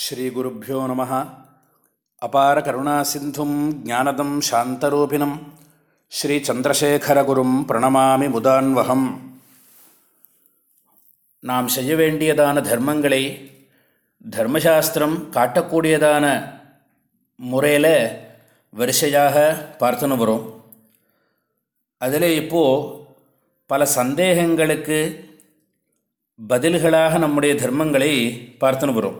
ஸ்ரீகுருப்போ நம. அபார கருணா சிந்தும் ஜானதம் சாந்தரூபிணம். ஸ்ரீச்சந்திரசேகரகுரும் பிரணமாமி முதான்வகம். நாம் செய்ய வேண்டியதான தர்மங்களை தர்மசாஸ்திரம் காட்டக்கூடியதான முறையில் வரிசையாக பார்த்துன்னு வரும். அதில் இப்போது பல சந்தேகங்களுக்கு பதில்களாக நம்முடைய தர்மங்களை பார்த்துன்னு வரும்.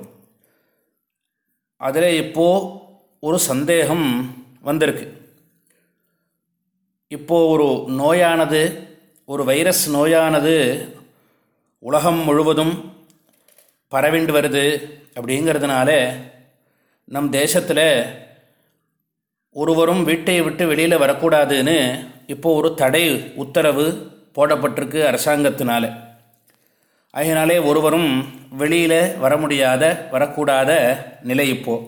அதில் இப்போது ஒரு சந்தேகம் வந்திருக்கு. இப்போது ஒரு நோயானது ஒரு வைரஸ் நோயானது உலகம் முழுவதும் பரவிண்டு வருது அப்படிங்கிறதுனால நம் தேசத்தில் ஒருவரும் வீட்டை விட்டு வெளியில் வரக்கூடாதுன்னு இப்போது ஒரு தடை உத்தரவு போடப்பட்டிருக்கு அரசாங்கத்தினால. அதனாலே ஒருவரும் வெளியில் வர முடியாத வரக்கூடாத நிலை இப்போது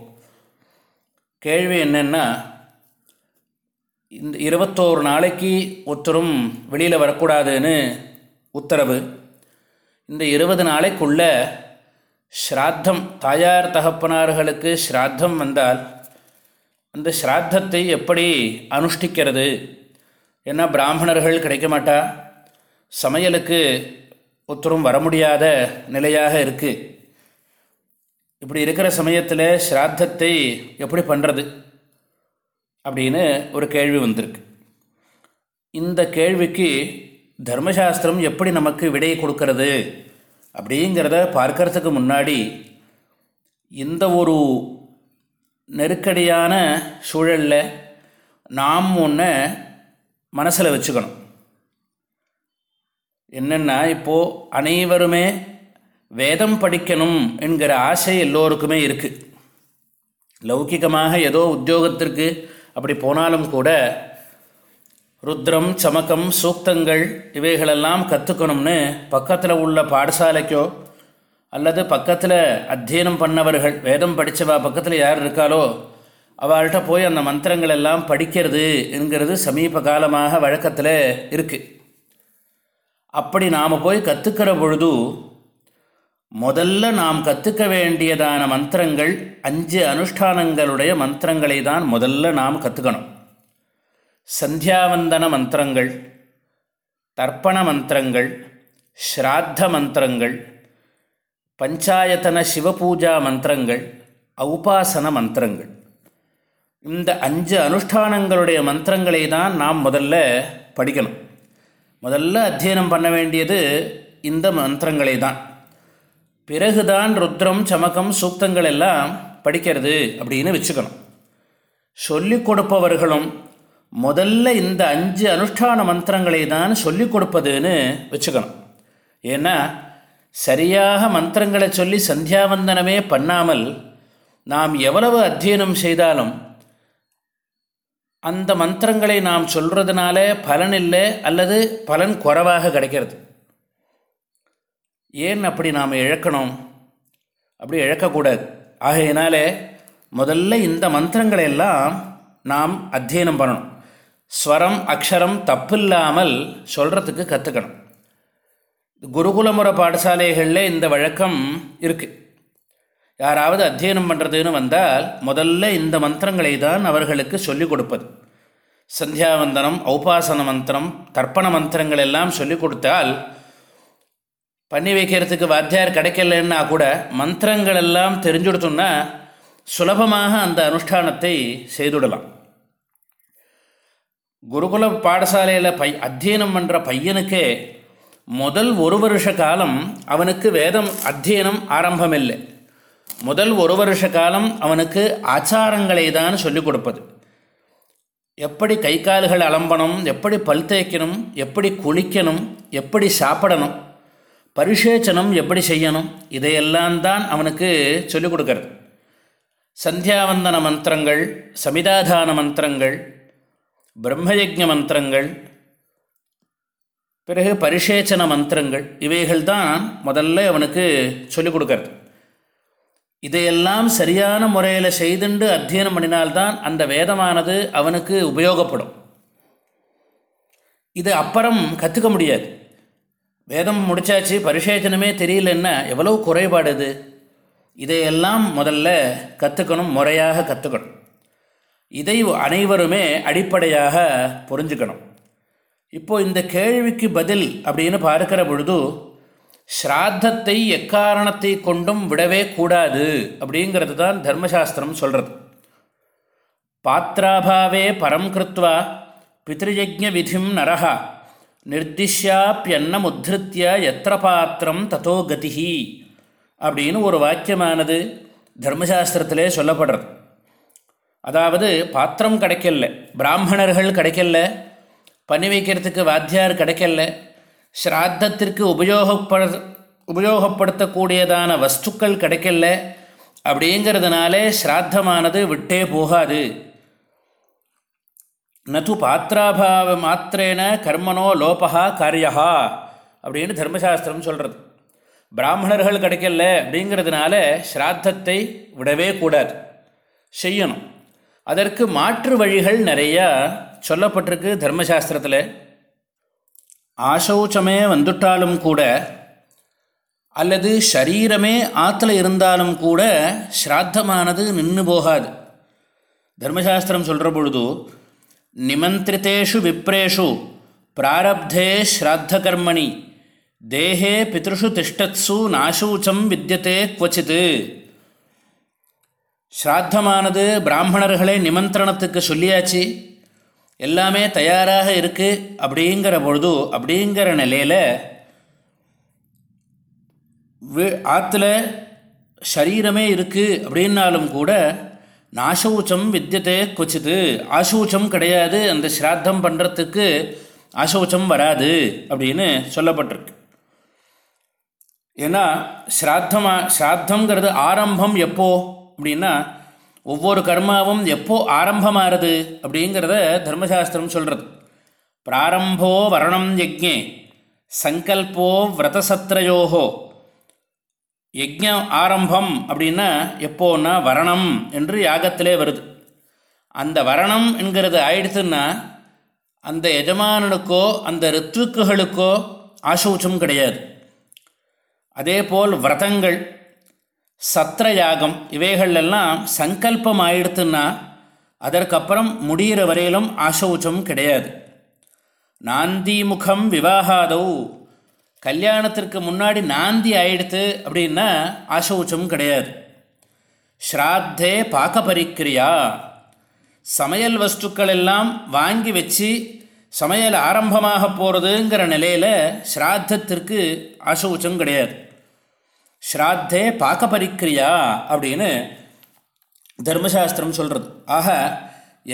கேள்வி என்னென்னா இந்த இருபத்தோரு நாளைக்கு ஒருத்தரும் வெளியில் வரக்கூடாதுன்னு உத்தரவு. இந்த இருபது நாளைக்குள்ள ஸ்ராத்தம் தாயார் தகப்பனார்களுக்கு ஸ்ராத்தம் வந்தால் அந்த ஸ்ராத்தத்தை எப்படி அனுஷ்டிக்கிறது? ஏன்னா பிராமணர்கள் கிடைக்க மாட்டா. சமையலுக்கு ஒருத்தரும் வர முடியாத நிலையாக இருக்குது இப்படி இருக்கிற சமயத்தில் ஸ்ராத்தத்தை எப்படி பண்ணுறது அப்படின்னு ஒரு கேள்வி வந்திருக்கு. இந்த கேள்விக்கு தர்மசாஸ்திரம் எப்படி நமக்கு விடை கொடுக்கறது அப்படிங்கிறத பார்க்கறதுக்கு முன்னாடி இந்த ஒரு நெருக்கடியான சூழலில் நாம் ஒன்று மனசில் வச்சுக்கணும். என்னென்னா இப்போது அனைவருமே வேதம் படிக்கணும் என்கிற ஆசை எல்லோருக்குமே இருக்குது லௌகிகமாக ஏதோ உத்தியோகத்திற்கு அப்படி போனாலும் கூட ருத்ரம் சமக்கம் சூக்தங்கள் இவைகளெல்லாம் கற்றுக்கணும்னு பக்கத்தில் உள்ள பாடசாலைக்கோ அல்லது பக்கத்தில் அத்தியனம் பண்ணவர்கள் வேதம் படித்தவா பக்கத்தில் யார் இருக்காளோ அவள்கிட்ட போய் அந்த மந்திரங்கள் எல்லாம் படிக்கிறது என்கிறது சமீப காலமாக வழக்கத்தில் இருக்குது அப்படி நாம் போய் கற்றுக்கிற பொழுது முதல்ல நாம் கற்றுக்க வேண்டியதான மந்திரங்கள் அஞ்சு அனுஷ்டானங்களுடைய மந்திரங்களை தான் முதல்ல நாம் கற்றுக்கணும் சந்தியாவந்தன மந்திரங்கள் தர்ப்பண மந்திரங்கள் ஸ்ராத்த மந்திரங்கள் பஞ்சாயத்தன சிவபூஜா மந்திரங்கள் ஔபாசன மந்திரங்கள். இந்த அஞ்சு அனுஷ்டானங்களுடைய மந்திரங்களை தான் நாம் முதல்ல படிக்கணும். முதல்ல அத்தியனம் பண்ண வேண்டியது இந்த மந்திரங்களை தான் பிறகுதான் ருத்ரம் சமக்கம் சூக்தங்கள் எல்லாம் படிக்கிறது அப்படின்னு வச்சுக்கணும். சொல்லிக் கொடுப்பவர்களும் முதல்ல இந்த அஞ்சு அனுஷ்டான மந்திரங்களை தான் சொல்லிக் கொடுப்பதுன்னு வச்சுக்கணும். ஏன்னா சரியாக மந்திரங்களை சொல்லி சந்தியாவந்தனமே பண்ணாமல் நாம் எவ்வளவு அத்தியனம் செய்தாலும் அந்த மந்திரங்களை நாம் சொல்கிறதுனால பலன் இல்லை அல்லது பலன் குறைவாக கிடைக்கிறது. ஏன் அப்படி நாம் இழக்கணும்? அப்படி இழக்கக்கூடாது. ஆகையினால முதல்ல இந்த மந்திரங்களை எல்லாம் நாம் அத்தியனம் பண்ணணும். ஸ்வரம் அக்ஷரம் தப்பில்லாமல் சொல்கிறதுக்கு கற்றுக்கணும் குருகுலமுறை பாடசாலைகளில் இந்த வழக்கம் இருக்குது யாராவது அத்தியனம் பண்ணுறதுன்னு வந்தால் முதல்ல இந்த மந்திரங்களை தான் அவர்களுக்கு சொல்லிக் கொடுப்பது. சந்தியாவந்தனம் ஔபாசன மந்திரம் தர்ப்பண மந்திரங்கள் எல்லாம் சொல்லிக் கொடுத்தால் பண்ணி வைக்கிறதுக்கு வாத்தியார் கிடைக்கலன்னா கூட மந்திரங்கள் எல்லாம் தெரிஞ்சுடுத்தோம்னா சுலபமாக அந்த அனுஷ்டானத்தை செய்துடலாம். குருகுல பாடசாலையில் பை அத்தியனம் பண்ணுற பையனுக்கே முதல் ஒரு வருஷ காலம் அவனுக்கு வேதம் அத்தியனம் ஆரம்பமில்லை. முதல் ஒரு வருஷ காலம் அவனுக்கு ஆச்சாரங்களை தான் சொல்லிக் கொடுப்பது. எப்படி கை கால்கள் அலம்பணும் எப்படி பல் தேய்க்கணும் எப்படி குளிக்கணும் எப்படி சாப்பிடணும் பரிசேச்சனம் எப்படி செய்யணும் இதையெல்லாம் தான் அவனுக்கு சொல்லிக் கொடுக்கறது. சந்தியாவந்தன மந்திரங்கள் சமிதாதான மந்திரங்கள் பிரம்மயஜ மந்திரங்கள் பிறகு பரிசேச்சன மந்திரங்கள் இவைகள் தான் முதல்ல அவனுக்கு சொல்லிக் கொடுக்கறது. இதையெல்லாம் சரியான முறையில் செய்துண்டு அத்தியனம் பண்ணினால்தான் அந்த வேதமானது அவனுக்கு உபயோகப்படும். இது அப்புறம் கற்றுக்க முடியாது. வேதம் முடித்தாச்சு பரிசேச்சனமே தெரியலன்னா எவ்வளோ குறைபாடு இது? இதையெல்லாம் முதல்ல கற்றுக்கணும் முறையாக கற்றுக்கணும் இதை அனைவருமே அடிப்படையாக புரிஞ்சுக்கணும். இப்போது இந்த கேள்விக்கு பதில் அப்படின்னு பார்க்கிற பொழுது ஸ்ராத்தத்தை எக்காரணத்தை கொண்டும் விடவே கூடாது அப்படிங்கிறது தான் தர்மசாஸ்திரம் சொல்கிறது பாத்திராபாவே பரம் கிருத்வா பித்ருயஜ விதிம் நரஹா நிர்திஷ்யாப்பியன்னம் உத்ருத்திய எத்திர பாத்திரம் தத்தோ கதிஹி அப்படின்னு ஒரு வாக்கியமானது தர்மசாஸ்திரத்திலே சொல்லப்படுறது. அதாவது பாத்திரம் கிடைக்கல பிராமணர்கள் கிடைக்கல பண்ணி வைக்கிறதுக்கு வாத்தியார் கிடைக்கல ஸ்ராத்தத்திற்கு உபயோகப்பட உபயோகப்படுத்தக்கூடியதான வஸ்துக்கள் கிடைக்கல அப்படிங்கிறதுனாலே ஸ்ராத்தமானது விட்டே போகாது. நது பாத்திராபாவ மாத்திரேன கர்மனோ லோபகா காரியா அப்படின்னு தர்மசாஸ்திரம் சொல்கிறது பிராமணர்கள் கிடைக்கல அப்படிங்கிறதுனால ஸ்ராத்தத்தை விடவே கூடாது. செய்யணும். அதற்கு மாற்று வழிகள் நிறையா சொல்லப்பட்டிருக்கு தர்மசாஸ்திரத்தில். ஆசௌச்சமே வந்துட்டாலும் கூட அல்லது ஷரீரமே ஆற்றுல இருந்தாலும் கூட ஸ்ராத்தமானது நின்று போகாது. தர்மசாஸ்திரம் சொல்கிற பொழுது நிமந்திரித்தேஷு விப்ரேஷு பிராரப்தே ஸ்ராத்த கர்மணி தேகே பித்ருஷு திஷ்டத்சு நாசூச்சம் வித்தியதே குவச்சித்து ஸ்ராத்தமானது பிராமணர்களை நிமந்திரணத்துக்கு சொல்லியாச்சு. எல்லாமே தயாராக இருக்குது அப்படிங்கிற பொழுது அப்படிங்கிற நிலையில் ஆற்றுல சரீரமே இருக்குது அப்படின்னாலும் கூட நாசூச்சம் வித்தியத்தை கொச்சிது. ஆசூச்சம் கிடையாது. அந்த ஸ்ராத்தம் பண்ணுறதுக்கு ஆசௌச்சம் வராது அப்படின்னு சொல்லப்பட்டிருக்கு. ஏன்னா ஸ்ராத்தமா ஸ்ராத்தங்கிறது ஆரம்பம் எப்போ? அப்படின்னா ஒவ்வொரு கர்மாவும் எப்போ ஆரம்பமாகிறது அப்படிங்கிறத தர்மசாஸ்திரம் சொல்கிறது பிராரம்போ வரணம் யஜ்ஞே சங்கல்போ விரதசத்ரயோகோ. யஜ்ஞம் ஆரம்பம் அப்படின்னா எப்போன்னா வரணம் என்று யாகத்திலே வருது. அந்த வரணம் என்கிறது ஆயிடுத்துன்னா அந்த எஜமானனுக்கோ அந்த ரித்துக்குகளுக்கோ ஆசௌச்சம் கிடையாது. அதே போல் விரதங்கள் சத்திரயாகம் இவைகளெல்லாம் சங்கல்பம் ஆயிடுத்துன்னா அதற்கப்புறம் முடிகிற வரையிலும் ஆசௌச்சம் கிடையாது. நாந்தி முகம் விவாகாதவு கல்யாணத்திற்கு முன்னாடி நாந்தி ஆயிடுத்து அப்படின்னா ஆசௌச்சம் கிடையாது. ஸ்ராத்தே பாக்க பரிக்கிரியா சமையல் வஸ்துக்கள் எல்லாம் வாங்கி வச்சு சமையல் ஆரம்பமாக போகிறதுங்கிற நிலையில் ஸ்ராத்தத்திற்கு ஆசௌச்சம் கிடையாது. ஸ்ராத்தே பாக்க பரிக்கிரியா அப்படின்னு தர்மசாஸ்திரம் சொல்கிறது ஆக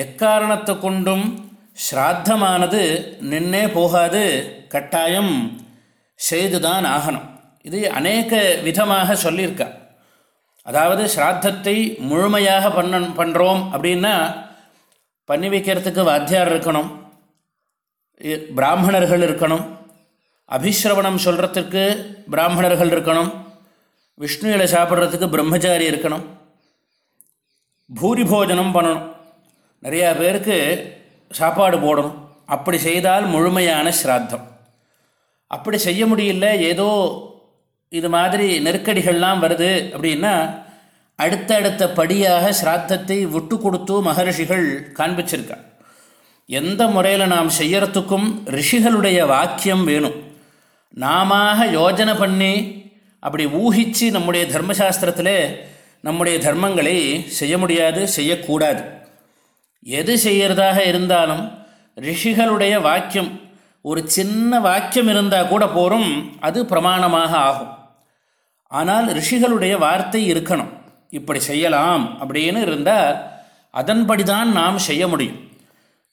எக்காரணத்தை கொண்டும் ஸ்ராத்தமானது நின்னே போகாது கட்டாயம் செய்து தான் ஆகணும். இது அநேக விதமாக சொல்லியிருக்கா. அதாவது ஸ்ராத்தத்தை முழுமையாக பண்ண பண்ணுறோம் அப்படின்னா பண்ணி வைக்கிறதுக்கு வாத்தியார் இருக்கணும் பிராமணர்கள் இருக்கணும் அபிஸ்ரவணம் சொல்கிறதுக்கு பிராமணர்கள் இருக்கணும் விஷ்ணுவில் சாப்பிட்றதுக்கு பிரம்மச்சாரி இருக்கணும். பூரி போஜனம் பண்ணணும். நிறையா பேருக்கு சாப்பாடு போடணும். அப்படி செய்தால் முழுமையான ஸ்ராத்தம். அப்படி செய்ய முடியல ஏதோ இது மாதிரி நெருக்கடிகள்லாம் வருது அப்படின்னா அடுத்தடுத்த படியாக ஸ்ராத்தத்தை விட்டு கொடுத்து மகரிஷிகள் காண்பிச்சிருக்கா எந்த முறையில் நாம் செய்யறதுக்கும் ரிஷிகளுடைய வாக்கியம் வேணும். நாம யோஜனை பண்ணி அப்படி ஊகித்து நம்முடைய தர்மசாஸ்திரத்தில் நம்முடைய தர்மங்களை செய்ய முடியாது செய்யக்கூடாது. எது செய்கிறதாக இருந்தாலும் ரிஷிகளுடைய வாக்கியம் ஒரு சின்ன வாக்கியம் இருந்தால் கூட போகிறோம் அது பிரமாணமாக ஆகும். ஆனால் ரிஷிகளுடைய வார்த்தை இருக்கணும். இப்படி செய்யலாம் அப்படின்னு இருந்தால் அதன்படி தான் நாம் செய்ய முடியும்.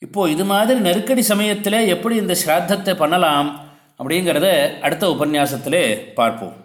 இப்போது இது மாதிரி நெருக்கடி சமயத்தில் எப்படி இந்த ஸ்ராத்தத்தை பண்ணலாம் அப்படிங்கிறத அடுத்த உபன்யாசத்திலே பார்ப்போம்.